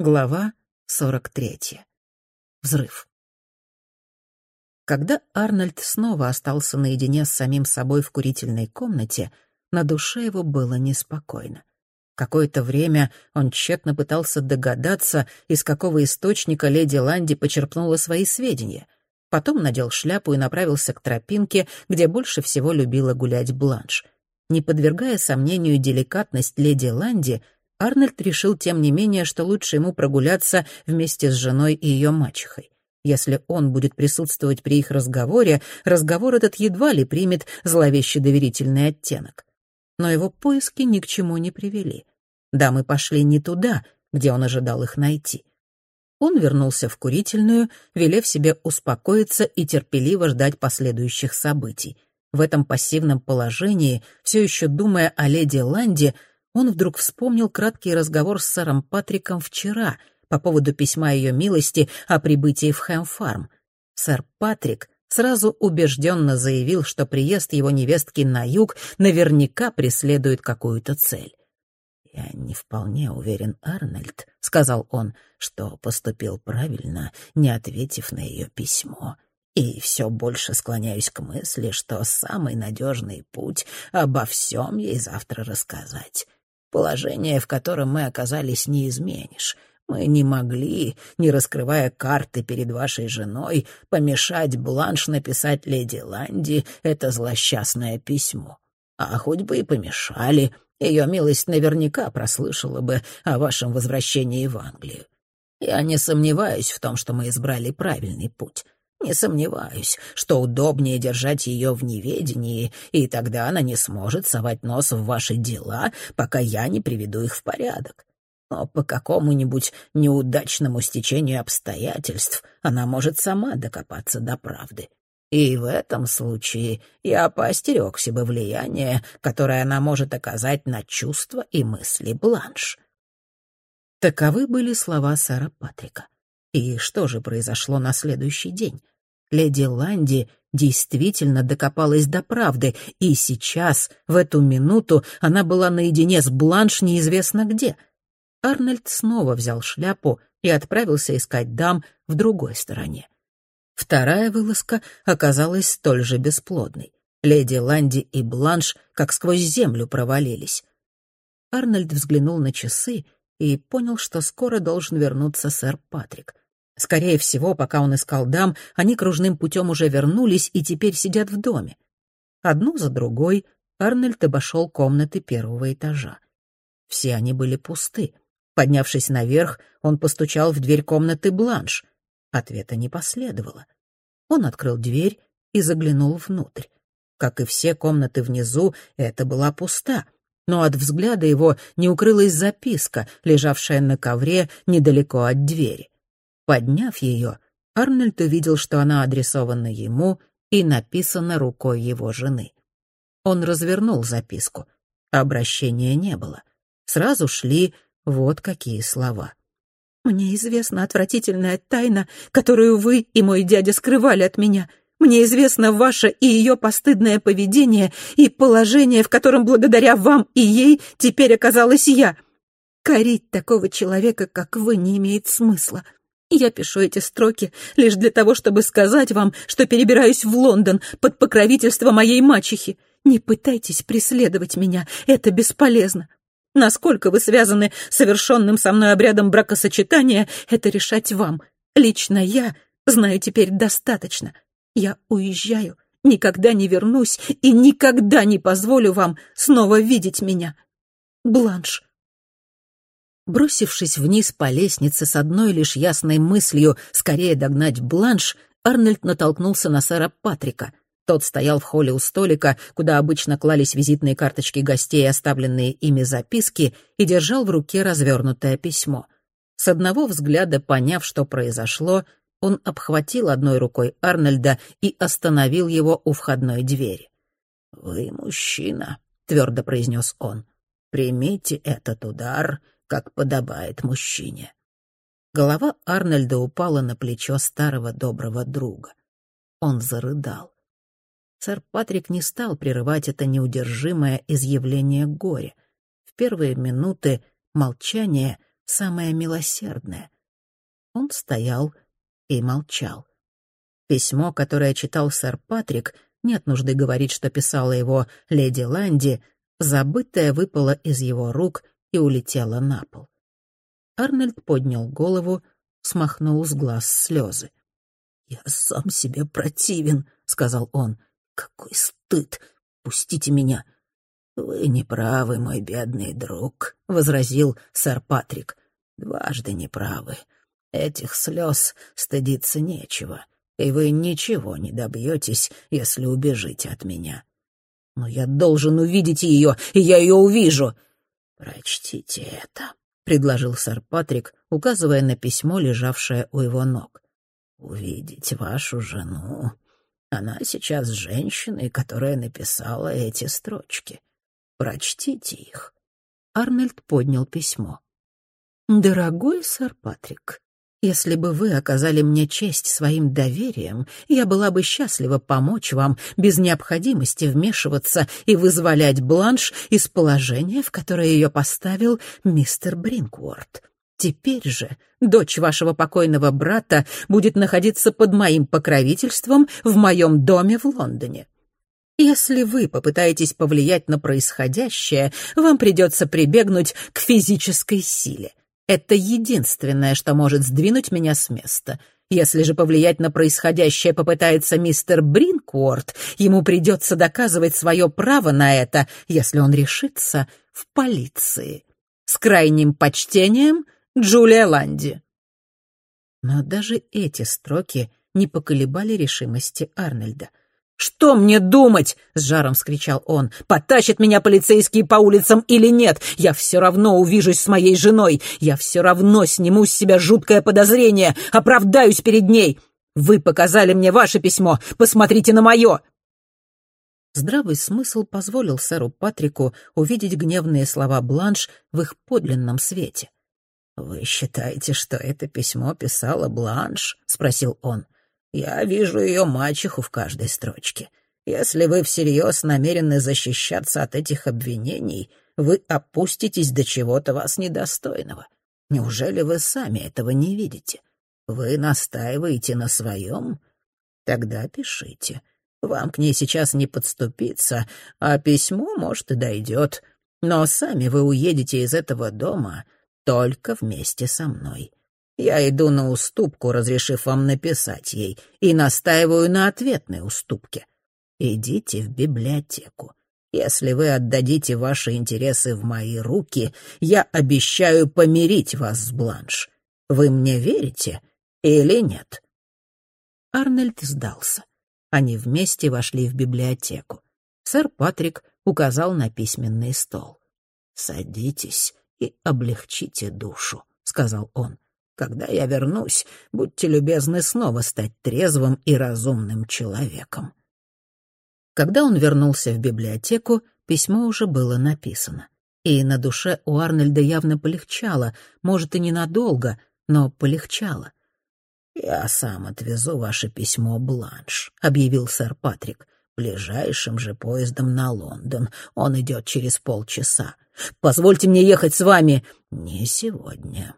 Глава 43. Взрыв. Когда Арнольд снова остался наедине с самим собой в курительной комнате, на душе его было неспокойно. Какое-то время он тщетно пытался догадаться, из какого источника леди Ланди почерпнула свои сведения. Потом надел шляпу и направился к тропинке, где больше всего любила гулять Бланш. Не подвергая сомнению деликатность леди Ланди, Арнольд решил, тем не менее, что лучше ему прогуляться вместе с женой и ее мачехой. Если он будет присутствовать при их разговоре, разговор этот едва ли примет зловеще доверительный оттенок. Но его поиски ни к чему не привели. Дамы пошли не туда, где он ожидал их найти. Он вернулся в курительную, велев себе успокоиться и терпеливо ждать последующих событий. В этом пассивном положении, все еще думая о леди Ланде, он вдруг вспомнил краткий разговор с сэром Патриком вчера по поводу письма ее милости о прибытии в Хэмфарм. Сэр Патрик сразу убежденно заявил, что приезд его невестки на юг наверняка преследует какую-то цель. «Я не вполне уверен, Арнольд», — сказал он, — «что поступил правильно, не ответив на ее письмо. И все больше склоняюсь к мысли, что самый надежный путь — обо всем ей завтра рассказать. Положение, в котором мы оказались, не изменишь. Мы не могли, не раскрывая карты перед вашей женой, помешать Бланш написать леди Ланди это злосчастное письмо. А хоть бы и помешали, ее милость наверняка прослышала бы о вашем возвращении в Англию. Я не сомневаюсь в том, что мы избрали правильный путь. Не сомневаюсь, что удобнее держать ее в неведении, и тогда она не сможет совать нос в ваши дела, пока я не приведу их в порядок. Но по какому-нибудь неудачному стечению обстоятельств она может сама докопаться до правды. И в этом случае я поостерегся бы влияния, которое она может оказать на чувства и мысли Бланш. Таковы были слова сэра Патрика. И что же произошло на следующий день? Леди Ланди действительно докопалась до правды, и сейчас, в эту минуту, она была наедине с Бланш неизвестно где. Арнольд снова взял шляпу и отправился искать дам в другой стороне. Вторая вылазка оказалась столь же бесплодной. Леди Ланди и Бланш как сквозь землю провалились. Арнольд взглянул на часы и понял, что скоро должен вернуться сэр Патрик — Скорее всего, пока он искал дам, они кружным путем уже вернулись и теперь сидят в доме. Одну за другой Арнольд обошел комнаты первого этажа. Все они были пусты. Поднявшись наверх, он постучал в дверь комнаты Бланш. Ответа не последовало. Он открыл дверь и заглянул внутрь. Как и все комнаты внизу, это была пуста, но от взгляда его не укрылась записка, лежавшая на ковре недалеко от двери. Подняв ее, Арнольд увидел, что она адресована ему и написана рукой его жены. Он развернул записку. Обращения не было. Сразу шли вот какие слова. «Мне известна отвратительная тайна, которую вы и мой дядя скрывали от меня. Мне известно ваше и ее постыдное поведение и положение, в котором благодаря вам и ей теперь оказалась я. Корить такого человека, как вы, не имеет смысла. Я пишу эти строки лишь для того, чтобы сказать вам, что перебираюсь в Лондон под покровительство моей мачехи. Не пытайтесь преследовать меня, это бесполезно. Насколько вы связаны с совершенным со мной обрядом бракосочетания, это решать вам. Лично я знаю теперь достаточно. Я уезжаю, никогда не вернусь и никогда не позволю вам снова видеть меня. Бланш. Бросившись вниз по лестнице с одной лишь ясной мыслью скорее догнать Бланш, Арнольд натолкнулся на сэра Патрика. Тот стоял в холле у столика, куда обычно клались визитные карточки гостей оставленные ими записки, и держал в руке развернутое письмо. С одного взгляда, поняв, что произошло, он обхватил одной рукой Арнольда и остановил его у входной двери. «Вы мужчина», — твердо произнес он. «Примите этот удар как подобает мужчине. Голова Арнольда упала на плечо старого доброго друга. Он зарыдал. Сэр Патрик не стал прерывать это неудержимое изъявление горя. В первые минуты молчание самое милосердное. Он стоял и молчал. Письмо, которое читал сэр Патрик, нет нужды говорить, что писала его леди Ланди, забытое выпало из его рук и улетело на пол. Арнольд поднял голову, смахнул с глаз слезы. «Я сам себе противен», — сказал он. «Какой стыд! Пустите меня!» «Вы не правы, мой бедный друг», — возразил сэр Патрик. «Дважды не правы. Этих слез стыдиться нечего и вы ничего не добьетесь, если убежите от меня. Но я должен увидеть ее, и я ее увижу. Прочтите это, — предложил сэр Патрик, указывая на письмо, лежавшее у его ног. Увидеть вашу жену. Она сейчас женщина, которая написала эти строчки. Прочтите их. Арнольд поднял письмо. «Дорогой сэр Патрик, если бы вы оказали мне честь своим доверием, я была бы счастлива помочь вам без необходимости вмешиваться и вызволять Бланш из положения, в которое ее поставил мистер Бринкворт. Теперь же дочь вашего покойного брата будет находиться под моим покровительством в моем доме в Лондоне. Если вы попытаетесь повлиять на происходящее, вам придется прибегнуть к физической силе — это единственное, что может сдвинуть меня с места. Если же повлиять на происходящее попытается мистер Бринкворт, ему придется доказывать свое право на это, если он решится, в полиции. С крайним почтением, Джулия Ланди. Но даже эти строки не поколебали решимости Арнольда — «Что мне думать?» — с жаром вскричал он. «Потащат меня полицейские по улицам или нет? Я все равно увижусь с моей женой. Я все равно сниму с себя жуткое подозрение, оправдаюсь перед ней. Вы показали мне ваше письмо, посмотрите на мое!» Здравый смысл позволил сэру Патрику увидеть гневные слова Бланш в их подлинном свете. «Вы считаете, что это письмо писала Бланш?» — спросил он. Я вижу ее мачеху в каждой строчке. Если вы всерьез намерены защищаться от этих обвинений, вы опуститесь до чего-то вас недостойного. Неужели вы сами этого не видите? Вы настаиваете на своем? Тогда пишите. Вам к ней сейчас не подступиться, а письмо, может, и дойдет. Но сами вы уедете из этого дома только вместе со мной. Я иду на уступку, разрешив вам написать ей, и настаиваю на ответной уступке. Идите в библиотеку. Если вы отдадите ваши интересы в мои руки, я обещаю помирить вас с Бланш. Вы мне верите или нет?» Арнольд сдался. Они вместе вошли в библиотеку. Сэр Патрик указал на письменный стол. «Садитесь и облегчите душу», — сказал он. Когда я вернусь, будьте любезны снова стать трезвым и разумным человеком». Когда он вернулся в библиотеку, письмо уже было написано. И на душе у Арнольда явно полегчало, может, и ненадолго, но полегчало. «Я сам отвезу ваше письмо Бланш», — объявил сэр Патрик. «Ближайшим же поездом на Лондон. Он идет через полчаса. Позвольте мне ехать с вами». «Не сегодня.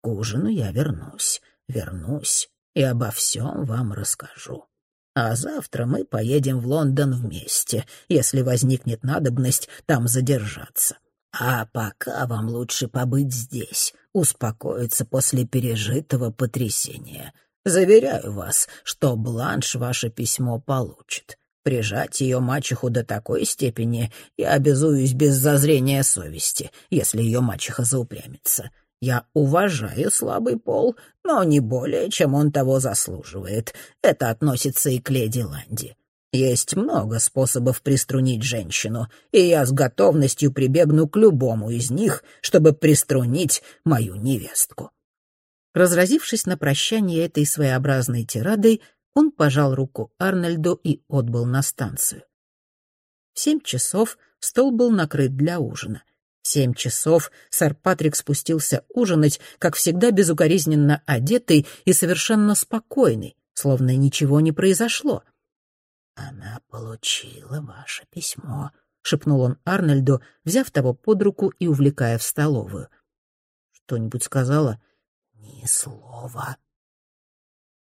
К ужину я вернусь, вернусь и обо всем вам расскажу. А завтра мы поедем в Лондон вместе, если возникнет надобность там задержаться. А пока вам лучше побыть здесь, успокоиться после пережитого потрясения. Заверяю вас, что Бланш ваше письмо получит. Прижать ее мачеху до такой степени я обязуюсь без зазрения совести, если ее мачеха заупрямится. Я уважаю слабый пол, но не более, чем он того заслуживает. Это относится и к леди Ланди. Есть много способов приструнить женщину, и я с готовностью прибегну к любому из них, чтобы приструнить мою невестку». Разразившись на прощание этой своеобразной тирадой, он пожал руку Арнольду и отбыл на станцию. В семь часов стол был накрыт для ужина семь часов сэр Патрик спустился ужинать, как всегда безукоризненно одетый и совершенно спокойный, словно ничего не произошло. «Она получила ваше письмо», — шепнул он Арнольду, взяв того под руку и увлекая в столовую. что-нибудь сказала?» «Ни слова».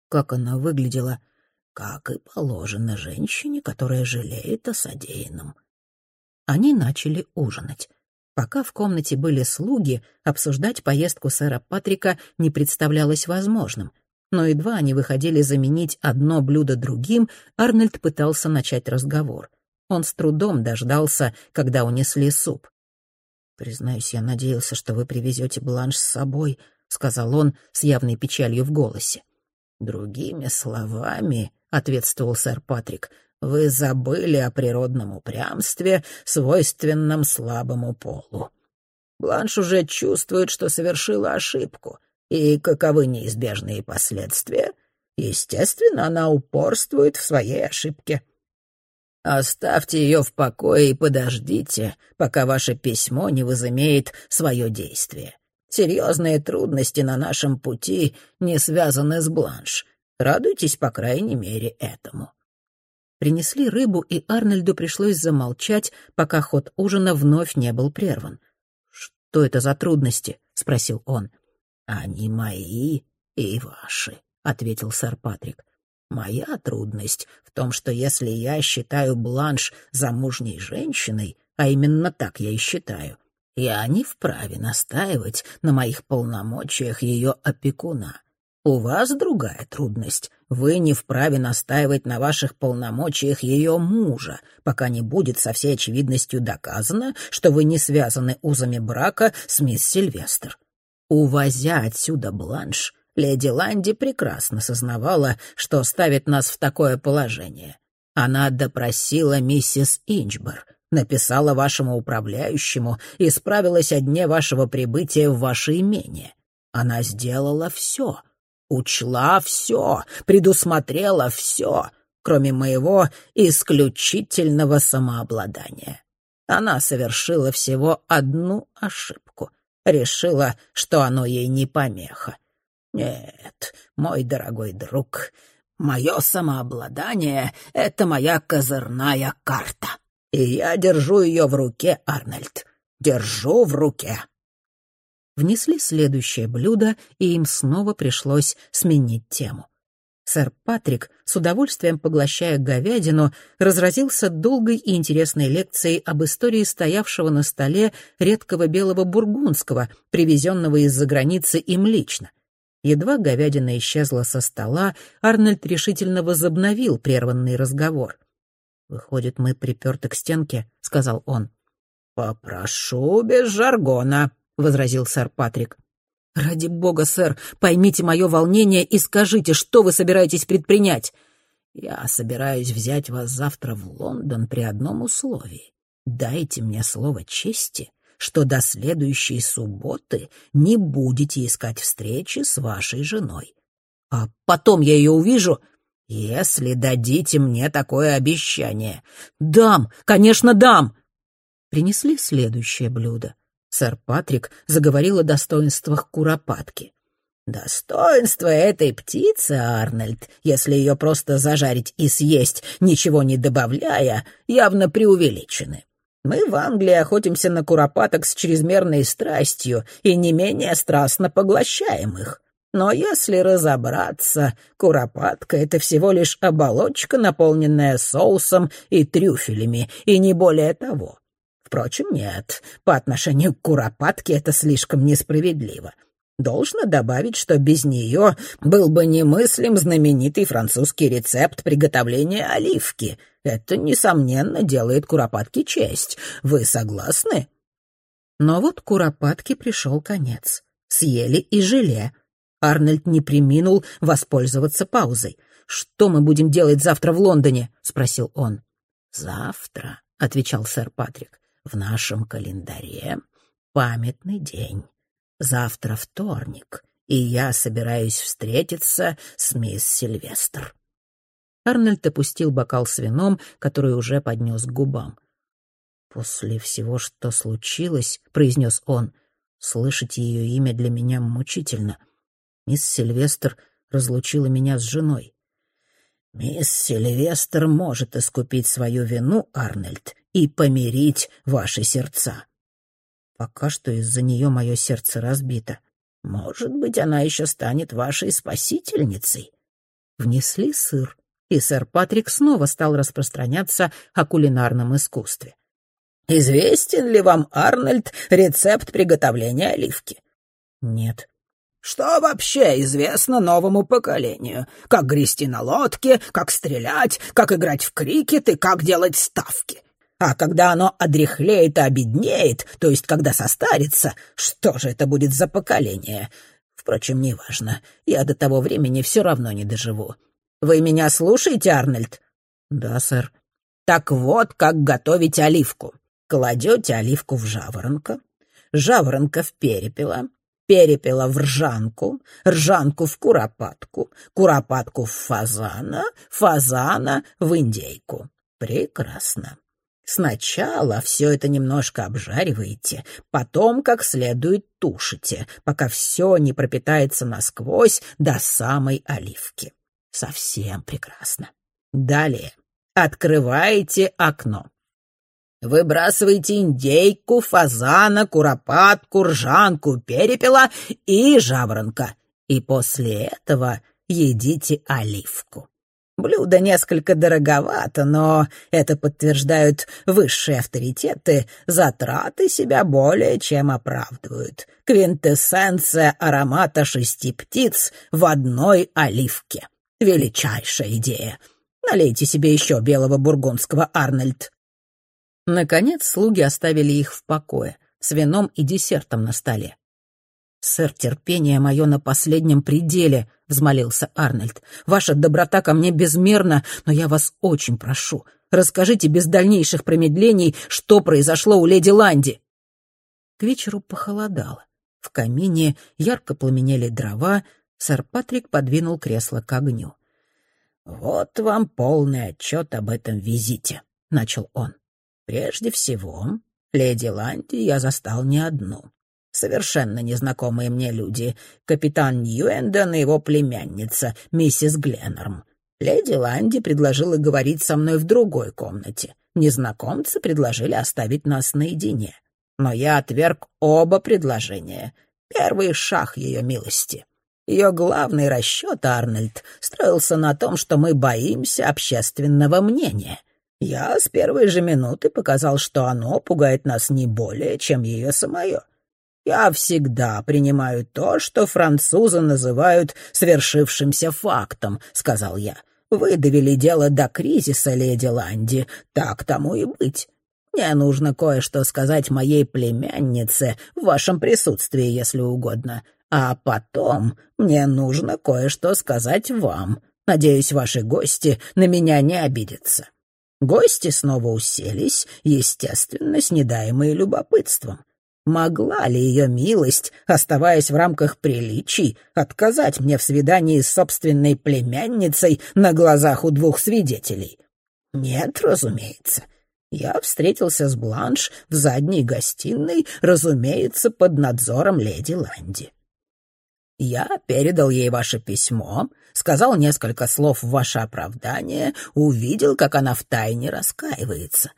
«Как она выглядела?» «Как и положено женщине, которая жалеет о содеянном». Они начали ужинать. Пока в комнате были слуги, обсуждать поездку сэра Патрика не представлялось возможным. Но едва они выходили заменить одно блюдо другим, Арнольд пытался начать разговор. Он с трудом дождался, когда унесли суп. «Признаюсь, я надеялся, что вы привезете бланш с собой», — сказал он с явной печалью в голосе. «Другими словами», — ответствовал сэр Патрик, вы забыли о природном упрямстве, свойственном слабому полу. Бланш уже чувствует, что совершила ошибку, и каковы неизбежные последствия. Естественно, она упорствует в своей ошибке. Оставьте ее в покое и подождите, пока ваше письмо не возымеет свое действие. Серьезные трудности на нашем пути не связаны с Бланш. Радуйтесь, по крайней мере, этому. Принесли рыбу, и Арнольду пришлось замолчать, пока ход ужина вновь не был прерван. «Что это за трудности?» — спросил он. «Они мои и ваши», — ответил сэр Патрик. «Моя трудность в том, что если я считаю Бланш замужней женщиной, а именно так я и считаю, я не вправе настаивать на моих полномочиях ее опекуна. У вас другая трудность. Вы не вправе настаивать на ваших полномочиях ее мужа, пока не будет со всей очевидностью доказано, что вы не связаны узами брака с мисс Сильвестр. Увозя отсюда бланш, леди Ланди прекрасно сознавала, что ставит нас в такое положение. Она допросила миссис Инчбер, написала вашему управляющему и справилась о дне вашего прибытия в ваше имение. Она сделала все — учла все, предусмотрела все, кроме моего исключительного самообладания. Она совершила всего одну ошибку. Решила, что оно ей не помеха. Нет, мой дорогой друг, мое самообладание — это моя козырная карта. И я держу ее в руке, Арнольд. Держу в руке внесли следующее блюдо, и им снова пришлось сменить тему. Сэр Патрик, с удовольствием поглощая говядину, разразился долгой и интересной лекцией об истории стоявшего на столе редкого белого бургундского, привезенного из-за границы им лично. Едва говядина исчезла со стола, Арнольд решительно возобновил прерванный разговор. «Выходит, мы приперты к стенке», — сказал он. «Попрошу без жаргона», возразил сэр Патрик. «Ради бога, сэр, поймите мое волнение и скажите, что вы собираетесь предпринять?» «Я собираюсь взять вас завтра в Лондон при одном условии. Дайте мне слово чести, что до следующей субботы не будете искать встречи с вашей женой. А потом я ее увижу?» «Если дадите мне такое обещание». «Дам, конечно, дам!» Принесли следующее блюдо. Сэр Патрик заговорил о достоинствах куропатки. «Достоинство этой птицы, Арнольд, если ее просто зажарить и съесть, ничего не добавляя, явно преувеличены. Мы в Англии охотимся на куропаток с чрезмерной страстью и не менее страстно поглощаем их. Но если разобраться, куропатка — это всего лишь оболочка, наполненная соусом и трюфелями, и не более того. Впрочем, нет, по отношению к куропатке это слишком несправедливо. Должно добавить, что без нее был бы немыслим знаменитый французский рецепт приготовления оливки. Это, несомненно, делает куропатке честь. Вы согласны? Но вот куропатке пришел конец. Съели и желе. Арнольд не приминул воспользоваться паузой. «Что мы будем делать завтра в Лондоне?» — спросил он. «Завтра», — отвечал сэр Патрик, в нашем календаре памятный день. Завтра вторник, и я собираюсь встретиться с мисс Сильвестр». Арнольд опустил бокал с вином, который уже поднес к губам. «После всего, что случилось, — произнес он, — слышать ее имя для меня мучительно. Мисс Сильвестр разлучила меня с женой. «Мисс Сильвестр может искупить свою вину, Арнольд, и помирить ваши сердца». Пока что из-за нее мое сердце разбито. Может быть, она еще станет вашей спасительницей. Внесли сыр, и сэр Патрик снова стал распространяться о кулинарном искусстве. «Известен ли вам, Арнольд, рецепт приготовления оливки?» «Нет». «Что вообще известно новому поколению? Как грести на лодке, как стрелять, как играть в крикет и как делать ставки? А когда оно одряхлеет и обеднеет, то есть когда состарится, что же это будет за поколение? Впрочем, неважно. Я до того времени все равно не доживу. Вы меня слушаете, Арнольд? Да, сэр. Так вот, как готовить оливку. Кладете оливку в жаворонка, жаворонка в перепела, перепела в ржанку, ржанку в куропатку, куропатку в фазана, фазана в индейку. Прекрасно. Сначала все это немножко обжариваете, потом как следует тушите, пока все не пропитается насквозь до самой оливки. Совсем прекрасно. Далее открываете окно. Выбрасываете индейку, фазана, куропатку, ржанку, перепела и жаворонка. И после этого едите оливку. Блюдо несколько дороговато, но это подтверждают высшие авторитеты, затраты себя более чем оправдывают. Квинтэссенция аромата шести птиц в одной оливке. Величайшая идея. Налейте себе еще белого бургундского, Арнольд. Наконец слуги оставили их в покое, с вином и десертом на столе. «Сэр, терпение мое на последнем пределе», — взмолился Арнольд. «Ваша доброта ко мне безмерна, но я вас очень прошу, расскажите без дальнейших промедлений, что произошло у леди Ланди». К вечеру похолодало. В камине ярко пламенели дрова, сэр Патрик подвинул кресло к огню. «Вот вам полный отчет об этом визите», — начал он. «Прежде всего, леди Ланди я застал не одну совершенно незнакомые мне люди, капитан Ньюэндон и его племянница, миссис Гленнерм. Леди Ланди предложила говорить со мной в другой комнате. Незнакомцы предложили оставить нас наедине. Но я отверг оба предложения. Первый шаг ее милости. Ее главный расчет, Арнольд, строился на том, что мы боимся общественного мнения. Я с первой же минуты показал, что оно пугает нас не более, чем ее самое. Я всегда принимаю то, что французы называют свершившимся фактом, сказал я. Вы довели дело до кризиса, леди Ланди. Так тому и быть. Мне нужно кое-что сказать моей племяннице в вашем присутствии, если угодно. А потом мне нужно кое-что сказать вам. Надеюсь, ваши гости на меня не обидятся. Гости снова уселись, естественно, снедаемые любопытством. Могла ли ее милость, оставаясь в рамках приличий, отказать мне в свидании с собственной племянницей на глазах у двух свидетелей? Нет, разумеется. Я встретился с Бланш в задней гостиной, разумеется, под надзором леди Ланди. Я передал ей ваше письмо, сказал несколько слов в ваше оправдание, увидел, как она втайне раскаивается.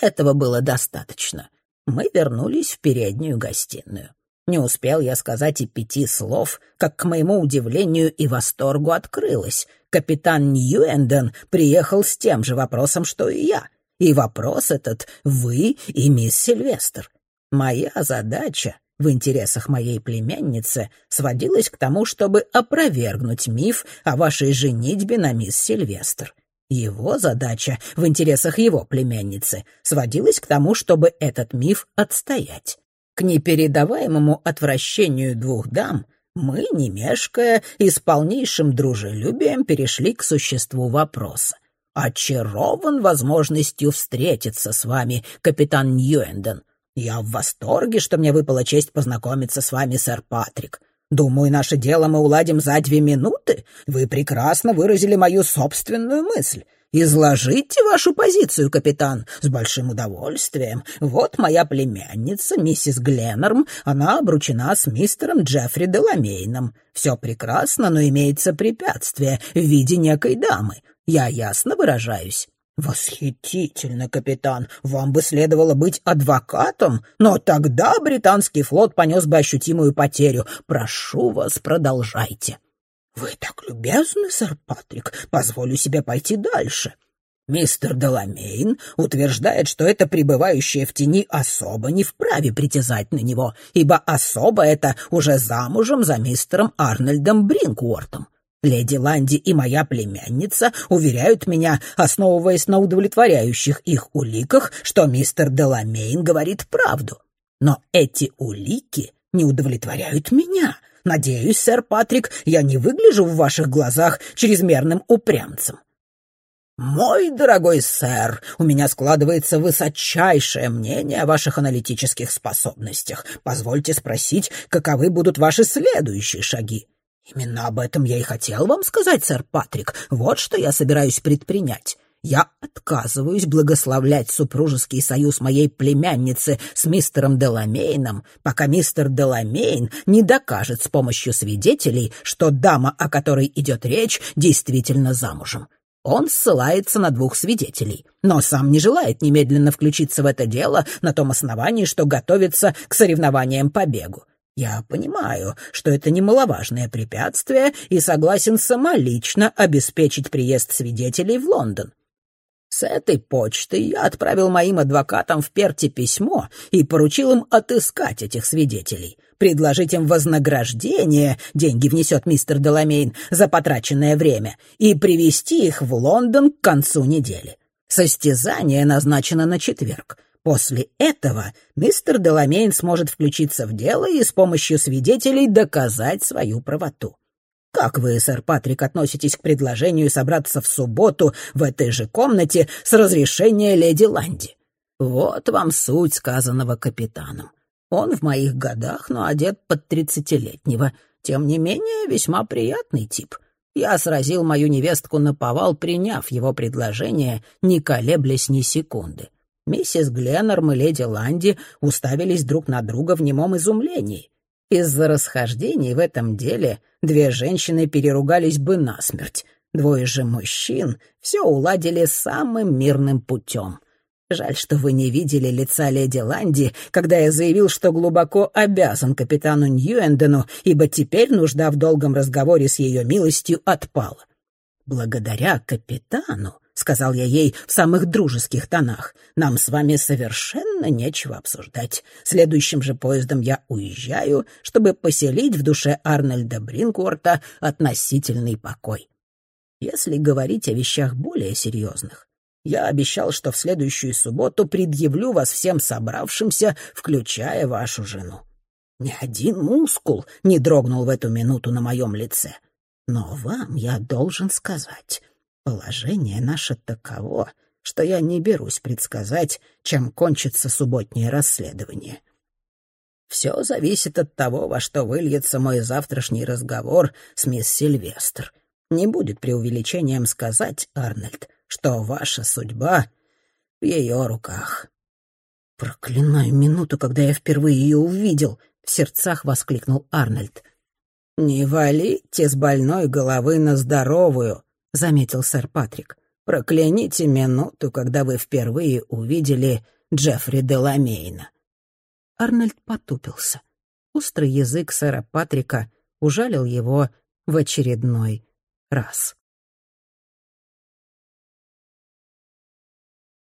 Этого было достаточно. Мы вернулись в переднюю гостиную. Не успел я сказать и пяти слов, как, к моему удивлению и восторгу, открылось. Капитан Ньюэнден приехал с тем же вопросом, что и я. И вопрос этот — вы и мисс Сильвестр. Моя задача в интересах моей племянницы сводилась к тому, чтобы опровергнуть миф о вашей женитьбе на мисс Сильвестр. Его задача в интересах его племянницы сводилась к тому, чтобы этот миф отстоять. К непередаваемому отвращению двух дам мы, не мешкая и с полнейшим дружелюбием перешли к существу вопроса. «Очарован возможностью встретиться с вами, капитан Ньюэнден. Я в восторге, что мне выпала честь познакомиться с вами, сэр Патрик. Думаю, наше дело мы уладим за две минуты. Вы прекрасно выразили мою собственную мысль. Изложите вашу позицию, капитан, с большим удовольствием. Вот моя племянница, миссис Гленнерм, она обручена с мистером Джеффри Деламейном. Все прекрасно, но имеется препятствие в виде некой дамы. Я ясно выражаюсь. «Восхитительно, капитан! Вам бы следовало быть адвокатом, но тогда британский флот понес бы ощутимую потерю. Прошу вас, продолжайте». «Вы так любезны, сэр Патрик, позволю себе пойти дальше. Мистер Деламейн утверждает, что эта пребывающая в тени особа не вправе притязать на него, ибо особа эта уже замужем за мистером Арнольдом Бринкуортом. Леди Ланди и моя племянница уверяют меня, основываясь на удовлетворяющих их уликах, что мистер Деламейн говорит правду. Но эти улики не удовлетворяют меня. Надеюсь, сэр Патрик, я не выгляжу в ваших глазах чрезмерным упрямцем. «Мой дорогой сэр, у меня складывается высочайшее мнение о ваших аналитических способностях. Позвольте спросить, каковы будут ваши следующие шаги?» «Именно об этом я и хотел вам сказать, сэр Патрик. Вот что я собираюсь предпринять. Я отказываюсь благословлять супружеский союз моей племянницы с мистером Деламейном, пока мистер Деламейн не докажет с помощью свидетелей, что дама, о которой идет речь, действительно замужем. Он ссылается на двух свидетелей, но сам не желает немедленно включиться в это дело на том основании, что готовится к соревнованиям по бегу. Я понимаю, что это немаловажное препятствие и согласен самолично обеспечить приезд свидетелей в Лондон. С этой почты я отправил моим адвокатам в Перте письмо и поручил им отыскать этих свидетелей, предложить им вознаграждение, деньги внесет мистер Деламейн, за потраченное время, и привести их в Лондон к концу недели. Состязание назначено на четверг. После этого мистер Деламейн сможет включиться в дело и с помощью свидетелей доказать свою правоту. Как вы, сэр Патрик, относитесь к предложению собраться в субботу в этой же комнате с разрешения леди Ланди? Вот вам суть сказанного капитаном. Он в моих годах, но одет под тридцатилетнего. Тем не менее, весьма приятный тип. Я сразил мою невестку на повал, приняв его предложение, не колеблясь ни секунды. Миссис Гленнерм и леди Ланди уставились друг на друга в немом изумлении. Из-за расхождений в этом деле две женщины переругались бы насмерть. Двое же мужчин все уладили самым мирным путем. Жаль, что вы не видели лица леди Ланди, когда я заявил, что глубоко обязан капитану Ньюэндену, ибо теперь нужда в долгом разговоре с ее милостью отпала. Благодаря капитану — сказал я ей в самых дружеских тонах. «Нам с вами совершенно нечего обсуждать. Следующим же поездом я уезжаю, чтобы поселить в душе Арнольда Бринкворта относительный покой. Если говорить о вещах более серьезных, я обещал, что в следующую субботу предъявлю вас всем собравшимся, включая вашу жену. Ни один мускул не дрогнул в эту минуту на моем лице. Но вам я должен сказать, Положение наше таково, что я не берусь предсказать, чем кончится субботнее расследование. Все зависит от того, во что выльется мой завтрашний разговор с мисс Сильвестр. Не будет преувеличением сказать, Арнольд, что ваша судьба в ее руках. «Проклинаю минуту, когда я впервые ее увидел!» — в сердцах воскликнул Арнольд. «Не валите с больной головы на здоровую», — заметил сэр Патрик. «Прокляните минуту, когда вы впервые увидели Джеффри Деламейна». Арнольд потупился. Острый язык сэра Патрика ужалил его в очередной раз.